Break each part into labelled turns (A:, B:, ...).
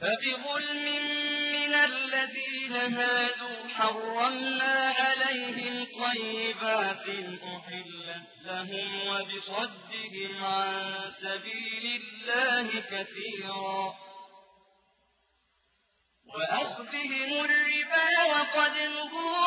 A: فبظلم من الذين هادوا حرمنا عليهم طيبات أحلت لهم وبصدهم عن سبيل الله كثيرا. وأخذهم الربا وقد نهوا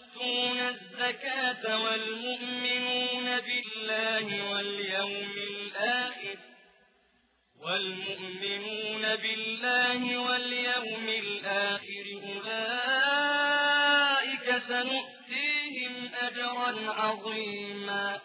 A: الزكاة والمؤمنون بالله واليوم الآخر والمؤمنون بالله واليوم الآخر أولئك سنؤتيهم أجرا عظيما